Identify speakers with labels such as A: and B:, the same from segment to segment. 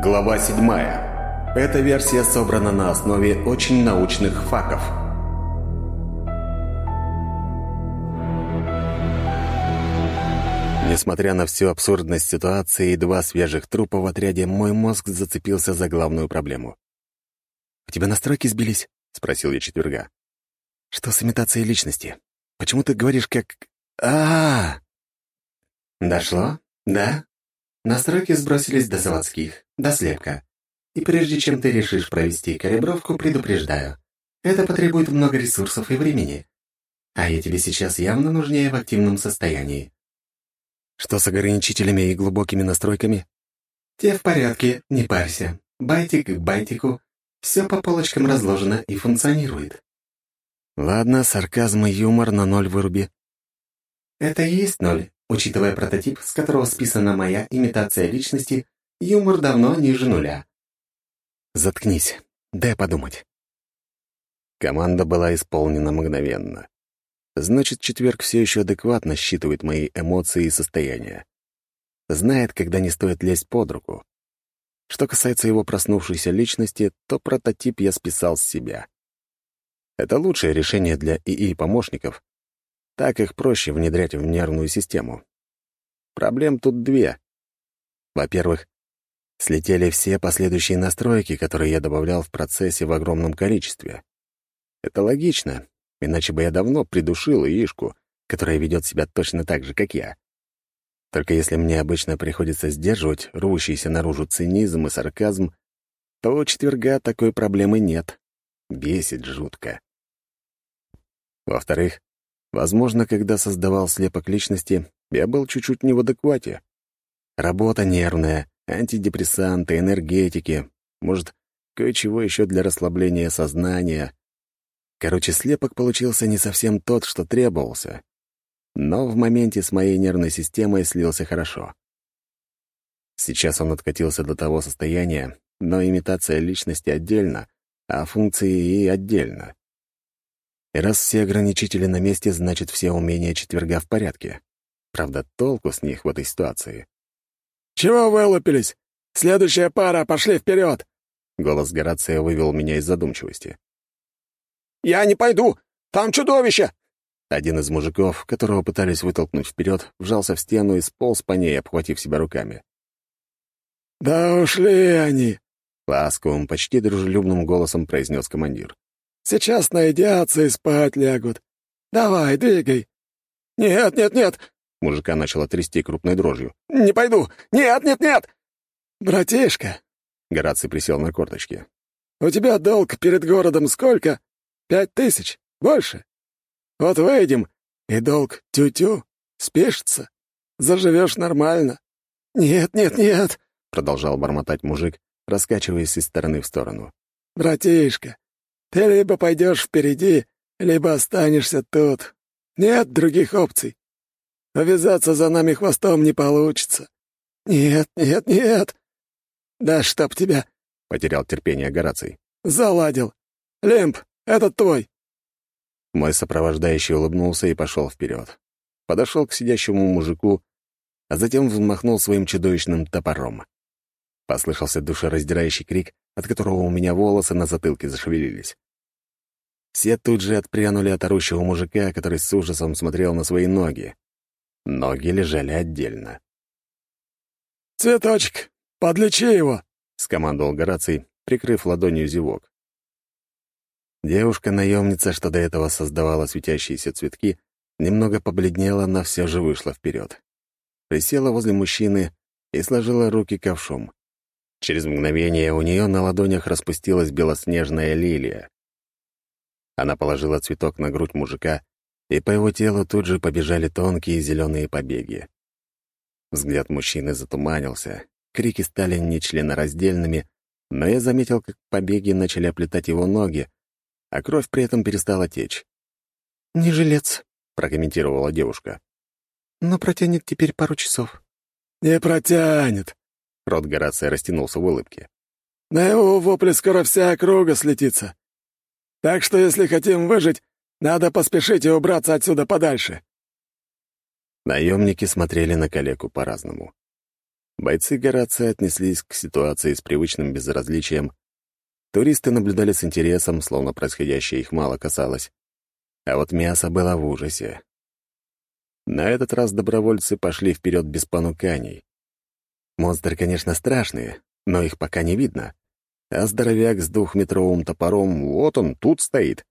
A: Глава 7. Эта версия собрана на основе очень научных фактов. Несмотря на всю абсурдность ситуации и два свежих трупа в отряде, мой мозг зацепился за главную проблему. «У тебя настройки сбились?» — спросил я четверга. «Что с имитацией личности? Почему ты говоришь как... а, -а, -а «Дошло? Да?» Настройки сбросились до заводских, до слепка. И прежде чем ты решишь провести калибровку, предупреждаю. Это потребует много ресурсов и времени. А я тебе сейчас явно нужнее в активном состоянии. Что с ограничителями и глубокими настройками? Те в порядке, не парься. Байтик к байтику. Все по полочкам разложено и функционирует. Ладно, сарказм и юмор на ноль выруби. Это и есть ноль. Учитывая прототип, с которого списана моя имитация личности, юмор давно ниже нуля. Заткнись. Дай подумать. Команда была исполнена мгновенно. Значит, четверг все еще адекватно считывает мои эмоции и состояния. Знает, когда не стоит лезть под руку. Что касается его проснувшейся личности, то прототип я списал с себя. Это лучшее решение для ИИ-помощников, так их проще внедрять в нервную систему. Проблем тут две. Во-первых, слетели все последующие настройки, которые я добавлял в процессе в огромном количестве. Это логично, иначе бы я давно придушил Ишку, которая ведет себя точно так же, как я. Только если мне обычно приходится сдерживать рвущийся наружу цинизм и сарказм, то у четверга такой проблемы нет. Бесит жутко. Во-вторых, Возможно, когда создавал слепок личности, я был чуть-чуть не в адеквате. Работа нервная, антидепрессанты, энергетики, может, кое-чего еще для расслабления сознания. Короче, слепок получился не совсем тот, что требовался. Но в моменте с моей нервной системой слился хорошо. Сейчас он откатился до того состояния, но имитация личности отдельно, а функции и отдельно. И раз все ограничители на месте, значит, все умения четверга в порядке. Правда, толку с них в этой ситуации.
B: «Чего вылупились? Следующая пара, пошли вперед!»
A: Голос Горация вывел меня из задумчивости.
B: «Я не пойду! Там чудовище!»
A: Один из мужиков, которого пытались вытолкнуть вперед, вжался в стену и сполз по ней, обхватив себя руками.
B: «Да ушли они!»
A: — ласковым, почти дружелюбным голосом произнес командир.
B: Сейчас наедятся и спать лягут. Давай, двигай». «Нет, нет, нет!»
A: Мужика начала трясти крупной дрожью.
B: «Не пойду! Нет, нет, нет!» «Братишка!»
A: Гораций присел на корточки.
B: «У тебя долг перед городом сколько? Пять тысяч? Больше? Вот выйдем, и долг тю-тю, спешится. Заживешь нормально». «Нет, нет, нет!» — продолжал бормотать мужик, раскачиваясь из стороны в сторону. «Братишка, ты либо пойдешь впереди, либо останешься тут. Нет других опций. Увязаться за нами хвостом не получится. Нет, нет, нет. Да чтоб тебя...
A: — потерял терпение Гораций.
B: «Заладил. Лемп, этот твой».
A: Мой сопровождающий улыбнулся и пошел вперед. Подошел к сидящему мужику, а затем взмахнул своим чудовищным топором. Послышался душераздирающий крик, от которого у меня волосы на затылке зашевелились. Все тут же отпрянули от орущего мужика, который с ужасом смотрел на свои ноги. Ноги лежали отдельно.
B: «Цветочек, подлечи его!» — скомандовал Гораций, прикрыв ладонью зевок.
A: Девушка-наемница, что до этого создавала светящиеся цветки, немного побледнела, но все же вышла вперед. Присела возле мужчины и сложила руки ковшом. Через мгновение у нее на ладонях распустилась белоснежная лилия. Она положила цветок на грудь мужика, и по его телу тут же побежали тонкие зеленые побеги. Взгляд мужчины затуманился, крики стали нечленораздельными, но я заметил, как побеги начали оплетать его ноги, а кровь при этом перестала течь.
B: «Не жилец», —
A: прокомментировала девушка.
B: «Но протянет теперь пару часов». «Не протянет»,
A: Рот Горация растянулся в улыбке.
B: «На его вопли скоро вся округа слетится. Так что, если хотим выжить, надо поспешить и убраться отсюда подальше».
A: Наемники смотрели на калеку по-разному. Бойцы Горация отнеслись к ситуации с привычным безразличием. Туристы наблюдали с интересом, словно происходящее их мало касалось. А вот мясо было в ужасе. На этот раз добровольцы пошли вперед без понуканий. Монстры, конечно, страшные, но их пока не видно. А здоровяк с двухметровым топором, вот он, тут стоит.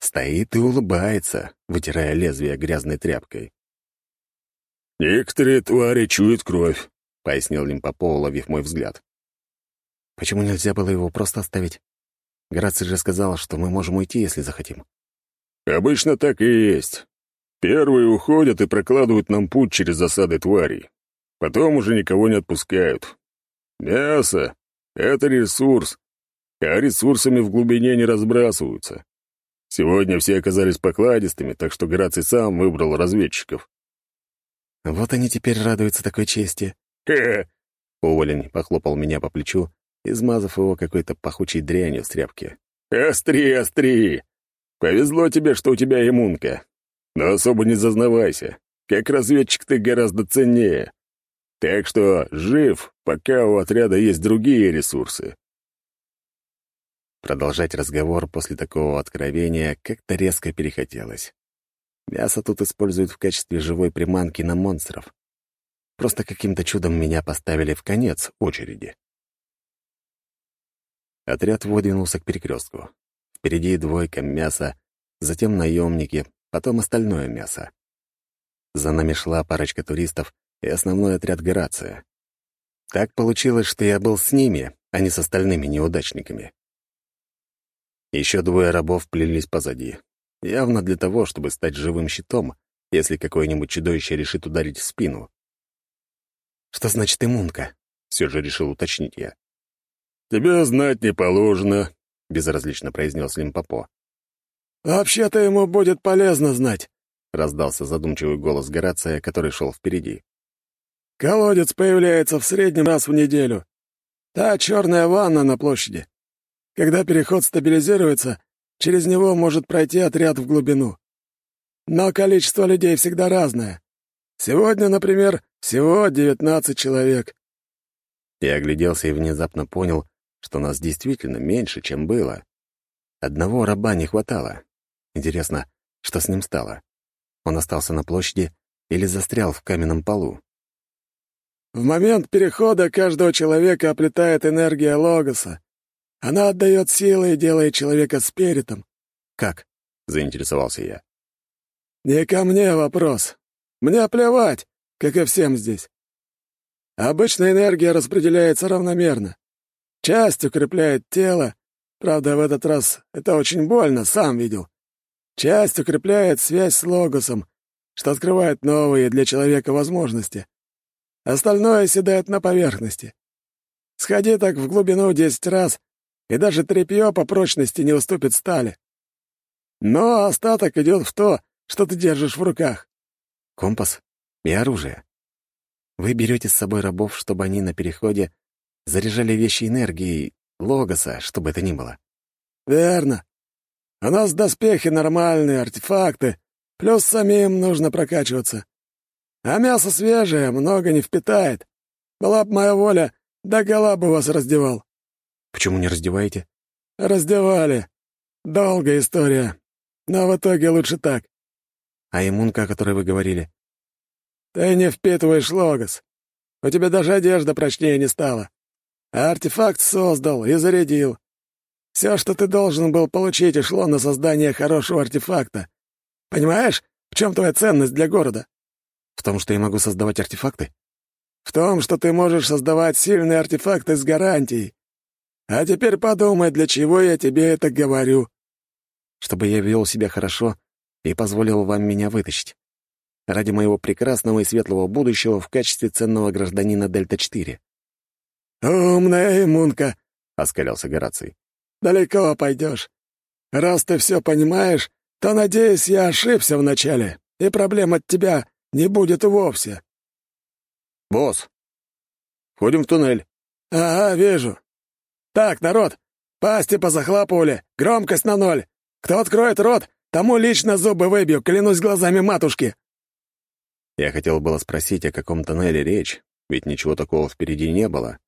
A: Стоит и улыбается, вытирая лезвие грязной тряпкой.
B: «Некоторые твари чуют кровь», — пояснил
A: Лимпопо, уловив мой взгляд. «Почему нельзя было его просто оставить? Граций же сказал, что мы можем уйти, если захотим».
B: «Обычно так и есть. Первые уходят и прокладывают нам путь через засады тварей. Потом уже никого не отпускают. Мясо — это ресурс, а ресурсами в глубине не разбрасываются. Сегодня все оказались покладистыми, так что Граций сам выбрал разведчиков.
A: «Вот они теперь радуются такой чести».
B: «Хе-хе!»
A: Уволень похлопал меня по плечу, измазав его какой-то пахучей дрянью с тряпки.
B: «Остри, остри! Повезло тебе, что у тебя иммунка. Но особо не зазнавайся. Как разведчик ты гораздо ценнее. Так что жив, пока у отряда есть другие ресурсы.
A: Продолжать разговор после такого откровения как-то резко перехотелось. Мясо тут используют в качестве живой приманки на монстров. Просто каким-то чудом меня поставили в конец очереди. Отряд выдвинулся к перекрестку. Впереди двойка мяса, затем наемники, потом остальное мясо. За нами шла парочка туристов и основной отряд Горация. Так получилось, что я был с ними, а не с остальными неудачниками. Еще двое рабов плелись позади. Явно для того, чтобы стать живым щитом, если какое-нибудь чудовище решит ударить в спину. «Что значит иммунка?» — все же решил уточнить я.
B: «Тебя знать не положено», — безразлично произнес Лимпопо. «Вообще-то ему будет полезно знать», — раздался задумчивый голос Горация, который шел впереди. «Колодец появляется в среднем раз в неделю. Та черная ванна на площади. Когда переход стабилизируется, через него может пройти отряд в глубину. Но количество людей всегда разное. Сегодня, например, всего 19 человек.
A: Я огляделся и внезапно понял, что нас действительно меньше, чем было. Одного раба не хватало. Интересно, что с ним стало? Он остался на площади или застрял в каменном полу?
B: В момент перехода каждого человека оплетает энергия Логоса, она отдает силы и делает человека спиритом.
A: Как? заинтересовался я.
B: Не ко мне вопрос. Мне плевать, как и всем здесь. Обычно энергия распределяется равномерно. Часть укрепляет тело, правда, в этот раз это очень больно, сам видел. Часть укрепляет связь с Логосом, что открывает новые для человека возможности. Остальное седает на поверхности. Сходи так в глубину десять раз, и даже тряпье по прочности не уступит стали. Но остаток идет в то, что ты держишь в руках.
A: Компас и оружие. Вы берете с собой рабов, чтобы они на переходе заряжали вещи энергией, логоса, чтобы это ни было.
B: Верно. У нас доспехи нормальные, артефакты, плюс самим нужно прокачиваться. А мясо свежее, много не впитает. Была б моя воля, да гола бы вас раздевал.
A: Почему не раздеваете?
B: Раздевали. Долгая история. Но в итоге лучше так.
A: А иммунка, о которой вы говорили?
B: Ты не впитываешь логос. У тебя даже одежда прочнее не стала. А артефакт создал и зарядил. Все, что ты должен был получить, и шло на создание хорошего артефакта. Понимаешь, в чем твоя ценность для города?
A: В том, что я могу создавать артефакты?
B: В том, что ты можешь создавать сильные артефакты с гарантией. А теперь подумай, для чего я тебе это говорю.
A: Чтобы я вел себя хорошо и позволил вам меня вытащить. Ради моего прекрасного и светлого будущего в качестве ценного гражданина Дельта-4.
B: «Умная иммунка», —
A: оскалялся Гораций.
B: «Далеко пойдешь. Раз ты все понимаешь, то, надеюсь, я ошибся вначале, и проблем от тебя не будет вовсе».
A: «Босс, входим в туннель».
B: «Ага, вижу. «Так, народ, пасти позахлапывали, громкость на ноль. Кто откроет рот, тому лично зубы выбью, клянусь глазами матушки».
A: Я хотел было спросить, о каком тоннеле речь, ведь ничего такого впереди не было.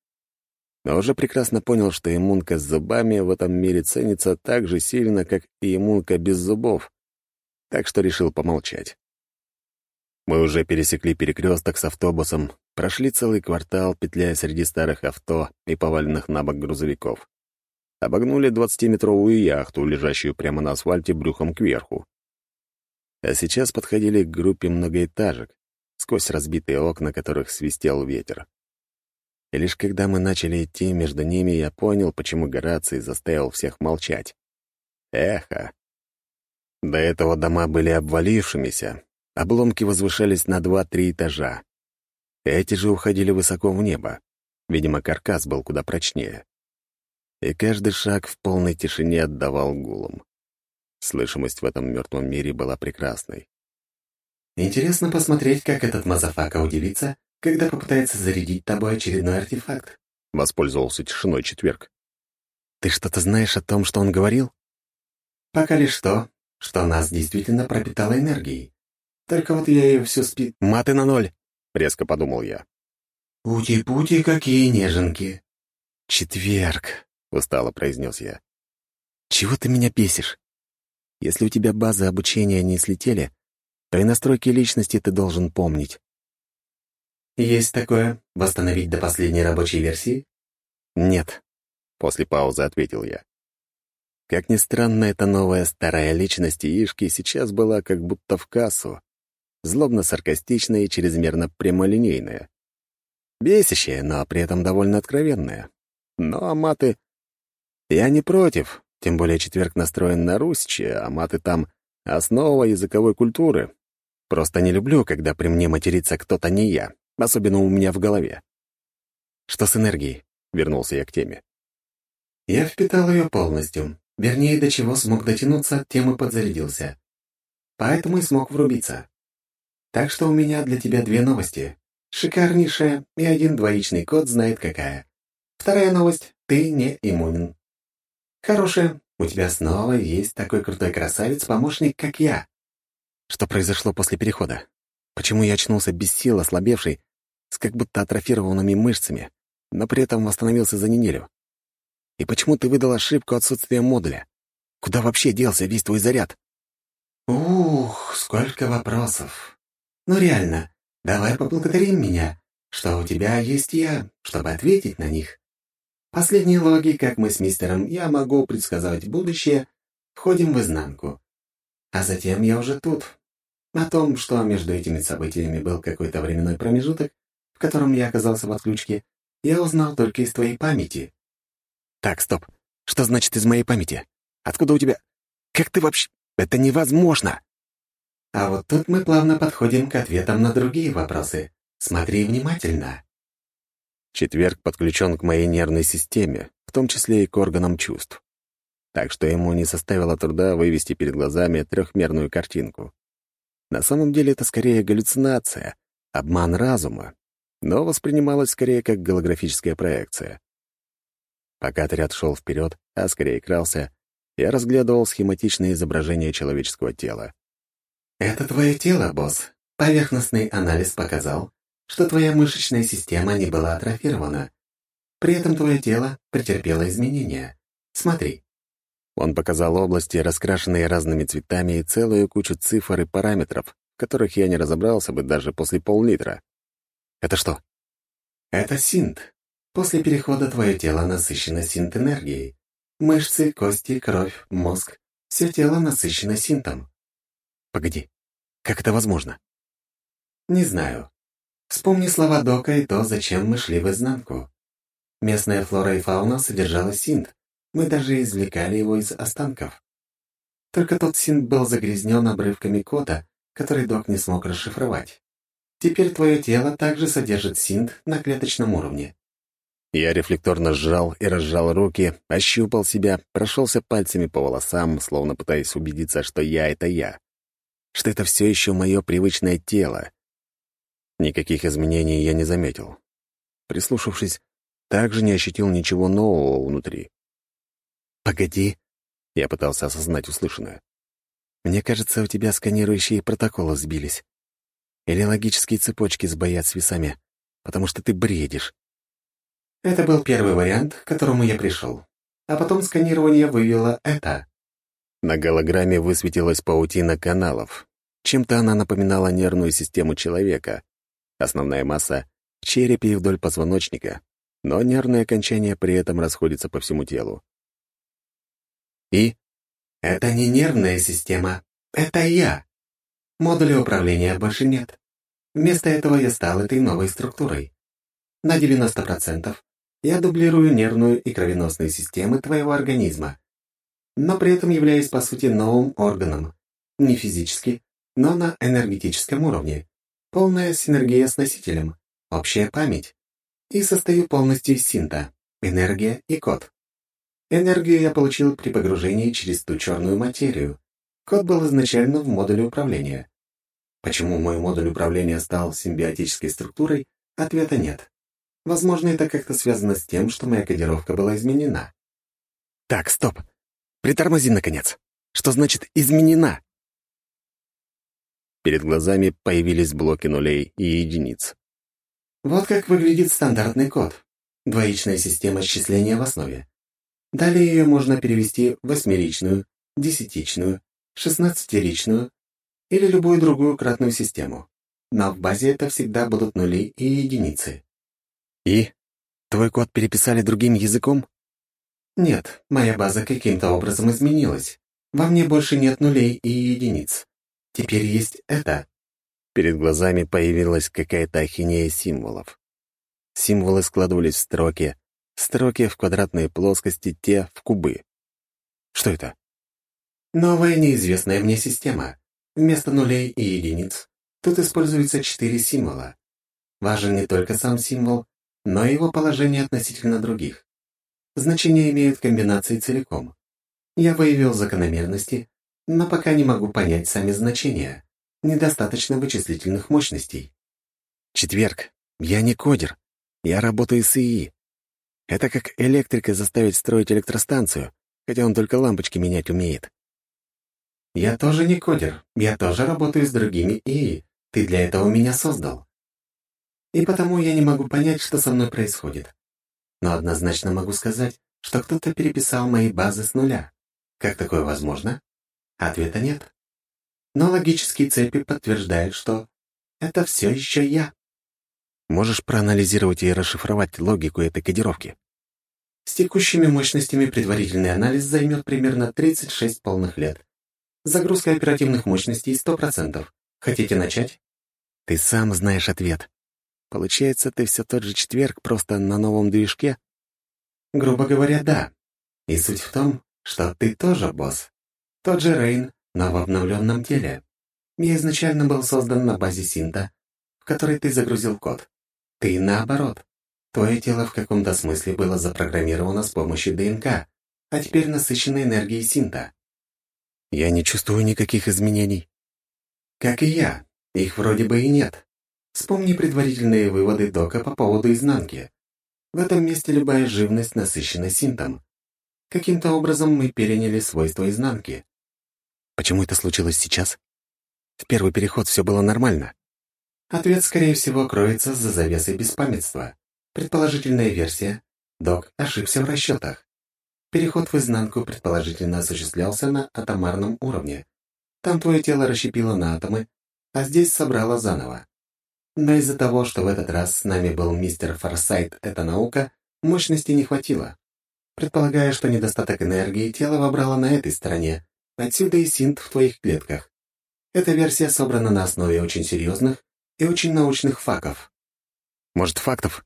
A: Но уже прекрасно понял, что иммунка с зубами в этом мире ценится так же сильно, как и иммунка без зубов, так что решил помолчать. Мы уже пересекли перекресток с автобусом, прошли целый квартал, петляя среди старых авто и поваленных на бок грузовиков. Обогнули двадцатиметровую яхту, лежащую прямо на асфальте брюхом кверху. А сейчас подходили к группе многоэтажек, сквозь разбитые окна которых свистел ветер. И лишь когда мы начали идти между ними, я понял, почему Гораций заставил всех молчать. Эхо. До этого дома были обвалившимися, Обломки возвышались на два-три этажа. Эти же уходили высоко в небо. Видимо, каркас был куда прочнее. И каждый шаг в полной тишине отдавал гулом. Слышимость в этом мертвом мире была прекрасной.
C: «Интересно посмотреть, как этот motherfucker удивится, когда попытается зарядить тобой очередной артефакт», —
A: воспользовался тишиной четверг. «Ты что-то знаешь о том, что он говорил?»
C: «Пока лишь то, что нас действительно пропитало энергией. Только вот я ее все спит.
A: Маты на ноль, резко подумал я.
C: Пути-пути, какие неженки.
A: Четверг, устало произнес я. Чего ты меня бесишь? Если у тебя базы обучения не слетели, то и настройки личности ты должен помнить.
C: Есть такое? Восстановить до последней рабочей версии?
A: Нет, после паузы ответил я. Как ни странно, эта новая старая личность Ишки сейчас была как будто в кассу, злобно-саркастичная и чрезмерно прямолинейная. Бесящая, но при этом довольно откровенная. Но а маты... Я не против, тем более четверг настроен на русичи, а маты там — основа языковой культуры. Просто не люблю, когда при мне матерится кто-то не я, особенно у меня в голове. «Что с энергией?» — вернулся я к теме.
C: «Я впитал ее полностью. Вернее, до чего смог дотянуться, тем и подзарядился. Поэтому и смог врубиться. Так что у меня для тебя две новости. Шикарнейшая и один двоичный код знает какая. Вторая новость — ты не иммунен. Хорошая, у тебя снова есть такой крутой красавец-помощник, как я.
A: Что произошло после перехода? Почему я очнулся без сил, ослабевший, с как будто атрофированными мышцами, но при этом восстановился за неделю? И почему ты выдал ошибку отсутствия модуля? Куда вообще делся весь твой заряд?
C: Ух, сколько вопросов. Ну реально, давай поблагодарим меня, что у тебя есть я, чтобы ответить на них. Последние логи, как мы с мистером «Я могу предсказывать будущее», входим в изнанку. А затем я уже тут. О том, что между этими событиями был какой-то временной промежуток, в котором я оказался в отключке, я узнал только из твоей памяти.
A: Так, стоп. Что значит из моей памяти? Откуда у тебя... Как ты вообще... Это невозможно!
C: А вот тут мы плавно подходим к ответам на другие вопросы. Смотри внимательно.
A: Четверг подключен к моей нервной системе, в том числе и к органам чувств. Так что ему не составило труда вывести перед глазами трехмерную картинку. На самом деле это скорее галлюцинация, обман разума, но воспринималось скорее как голографическая проекция. Пока отряд шел вперед, а скорее крался, я разглядывал схематичное изображение человеческого тела.
C: «Это твое тело, босс. Поверхностный анализ показал, что твоя мышечная система не была атрофирована. При этом твое тело претерпело изменения. Смотри».
A: Он показал области, раскрашенные разными цветами, и целую кучу цифр и параметров, которых я не разобрался бы даже после пол-литра. «Это что?»
C: «Это синт. После перехода твое тело насыщено синт-энергией. Мышцы, кости, кровь, мозг — все тело насыщено синтом.
A: Погоди, как это возможно?
C: Не знаю. Вспомни слова Дока и то, зачем мы шли в изнанку. Местная флора и фауна содержала синт. Мы даже извлекали его из останков. Только тот синт был загрязнен обрывками кода, который Док не смог расшифровать. Теперь твое тело также содержит синт на клеточном уровне.
A: Я рефлекторно сжал и разжал руки, ощупал себя, прошелся пальцами по волосам, словно пытаясь убедиться, что я — это я что это все еще мое привычное тело. Никаких изменений я не заметил. Прислушавшись, также не ощутил ничего нового внутри. «Погоди», — я пытался осознать услышанное. «Мне кажется, у тебя сканирующие протоколы сбились. Или логические цепочки сбоят с весами. потому что ты бредишь.
C: Это был первый вариант, к которому я пришел. А потом сканирование вывело это.
A: На голограмме высветилась паутина каналов. Чем-то она напоминала нервную систему человека. Основная масса — в черепе и вдоль позвоночника, но нервные окончания при этом расходятся по всему телу.
C: И? Это не нервная система, это я. Модуля управления больше нет. Вместо этого я стал этой новой структурой. На 90% я дублирую нервную и кровеносные системы твоего организма, но при этом являюсь, по сути, новым органом. Не физически, но на энергетическом уровне. Полная синергия с носителем, общая память. И состою полностью из синта, энергия и код. Энергию я получил при погружении через ту черную материю. Код был изначально в модуле управления. Почему мой модуль управления стал симбиотической структурой, ответа нет. Возможно, это как-то связано с тем, что моя кодировка была изменена.
A: Так, стоп. Притормози, наконец. Что значит «изменена»? Перед глазами появились блоки нулей и единиц.
C: Вот как выглядит стандартный код. Двоичная система счисления в основе. Далее ее можно перевести в восьмеричную, десятичную, шестнадцатеричную или любую другую кратную систему. Но в базе это всегда будут нули и единицы.
A: И? Твой код переписали другим языком?
C: Нет, моя база каким-то образом изменилась. Во мне больше нет нулей и единиц. Теперь есть это.
A: Перед глазами появилась какая-то ахинея символов. Символы складывались в строки, строки в квадратные плоскости, те в кубы. Что это?
C: Новая неизвестная мне система. Вместо нулей и единиц тут используются четыре символа. Важен не только сам символ, но и его положение относительно других. Значения имеют комбинации целиком. Я выявил закономерности, но пока не могу понять сами значения. Недостаточно вычислительных мощностей.
A: Четверг. Я не кодер. Я работаю с ИИ. Это как электрика заставить строить электростанцию, хотя он только лампочки менять умеет.
C: Я тоже не кодер. Я тоже работаю с другими ИИ. Ты для этого меня создал и потому я не могу понять, что со мной происходит. Но однозначно могу сказать, что кто-то переписал мои базы с нуля. Как такое возможно? Ответа нет. Но логические цепи подтверждают, что это все еще я.
A: Можешь проанализировать и расшифровать логику этой кодировки?
C: С текущими мощностями предварительный анализ займет примерно 36 полных лет. Загрузка оперативных мощностей 100%. Хотите начать?
A: Ты сам знаешь ответ. Получается, ты все тот же четверг, просто на новом движке?
C: Грубо говоря, да. И суть в том, что ты тоже босс. Тот же Рейн, но в обновленном теле. Я изначально был создан на базе Синта, в которой ты загрузил код. Ты наоборот. Твое тело в каком-то смысле было запрограммировано с помощью ДНК, а теперь насыщено энергией Синта.
A: Я не чувствую никаких изменений.
C: Как и я. Их вроде бы и нет. Вспомни предварительные выводы Дока по поводу изнанки. В этом месте любая живность насыщена синтом. Каким-то образом мы переняли свойства изнанки.
A: Почему это случилось сейчас? В первый переход все было нормально.
C: Ответ, скорее всего, кроется за завесой беспамятства. Предположительная версия. Док ошибся в расчетах. Переход в изнанку предположительно осуществлялся на атомарном уровне. Там твое тело расщепило на атомы, а здесь собрало заново. Но из-за того, что в этот раз с нами был мистер Форсайт «Это наука», мощности не хватило. Предполагая, что недостаток энергии тело вобрало на этой стороне, отсюда и синт в твоих клетках. Эта версия собрана на основе очень серьезных и очень научных фактов.
A: Может, фактов?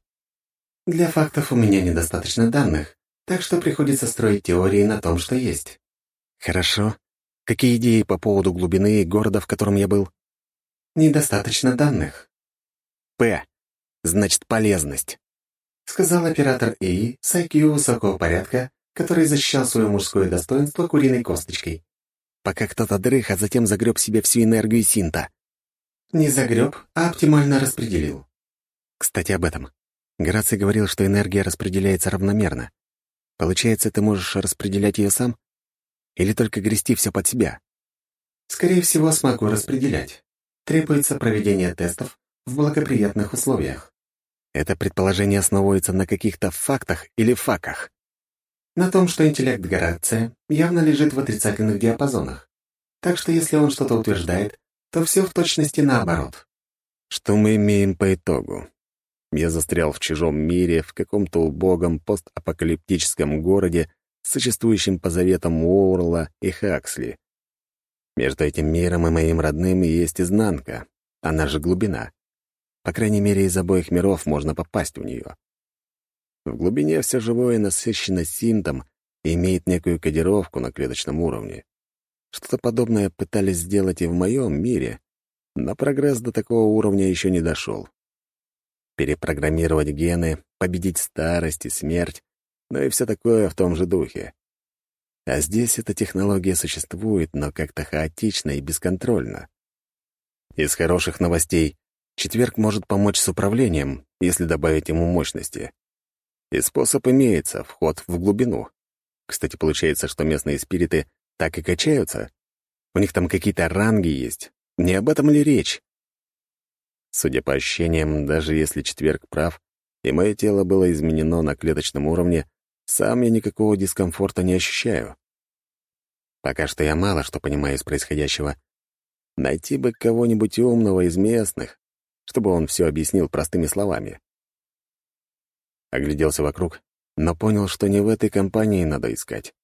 C: Для фактов у меня недостаточно данных, так что приходится строить теории на том, что есть.
A: Хорошо. Какие идеи по поводу глубины города, в котором я был?
C: Недостаточно данных.
A: П. Значит, полезность.
C: Сказал оператор ИИ с IQ высокого порядка, который защищал свое мужское достоинство куриной косточкой.
A: Пока кто-то дрых, а затем загреб себе всю энергию синта.
C: Не загреб, а оптимально распределил.
A: Кстати, об этом. Гораций говорил, что энергия распределяется равномерно. Получается, ты можешь распределять ее сам? Или только грести все под себя?
C: Скорее всего, смогу распределять. Требуется проведение тестов, в благоприятных условиях.
A: Это предположение основывается на каких-то фактах или факах?
C: На том, что интеллект Горация явно лежит в отрицательных диапазонах. Так что если он что-то утверждает, то все в точности наоборот.
A: Что мы имеем по итогу? Я застрял в чужом мире, в каком-то убогом постапокалиптическом городе, существующем по заветам Уорла и Хаксли. Между этим миром и моим родным есть изнанка, она же глубина. По крайней мере, из обоих миров можно попасть в нее. В глубине все живое насыщено синтом и имеет некую кодировку на клеточном уровне. Что-то подобное пытались сделать и в моем мире, но прогресс до такого уровня еще не дошел. Перепрограммировать гены, победить старость и смерть, ну и все такое в том же духе. А здесь эта технология существует, но как-то хаотично и бесконтрольно. Из хороших новостей четверг может помочь с управлением, если добавить ему мощности. И способ имеется — вход в глубину. Кстати, получается, что местные спириты так и качаются. У них там какие-то ранги есть. Не об этом ли речь? Судя по ощущениям, даже если четверг прав, и мое тело было изменено на клеточном уровне, сам я никакого дискомфорта не ощущаю. Пока что я мало что понимаю из происходящего. Найти бы кого-нибудь умного из местных, чтобы он все объяснил простыми словами. Огляделся вокруг, но понял, что не в этой компании надо искать.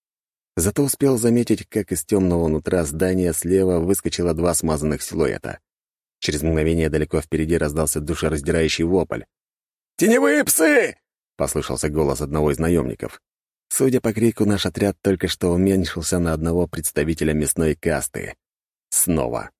A: Зато успел заметить, как из темного нутра здания слева выскочило два смазанных силуэта. Через мгновение далеко впереди раздался душераздирающий вопль.
B: «Теневые псы!»
A: — послышался голос одного из наемников. Судя по крику, наш отряд только что уменьшился на одного представителя мясной касты. Снова.